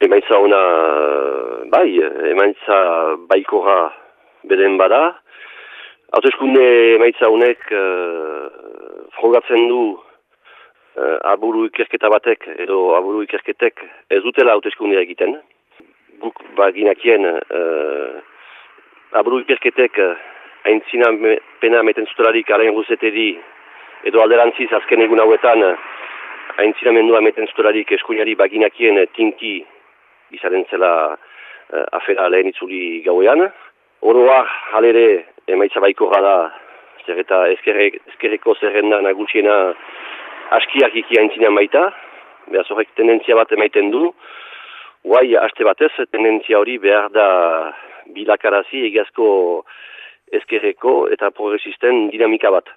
emaitza ona, bai, emaitza baikora beden bada. Hautezkunde emaitza honek uh, frogatzen du uh, aburu ikerketa batek edo aburu ikerketek ez dutela hautezkundea egiten. Guk baginakien uh, aburu ikerketek haintzina me, pena meten zutelarik alain guzetedi edo alderantziz azken egun hauetan haintzina mendua meten zutelarik eskuinari baginakien tinki izaren zela uh, afera lehen itzuli gauean. Oroa, halere, emaitza baiko gada, zer eta ezkerreko zerrenda nagusiena askiak iki haintzinean baita, behaz horrek tendentzia bat emaiten du, guai, haste batez, tendentzia hori behar da bilakarazi egazko ezkerreko eta progresisten dinamika bat.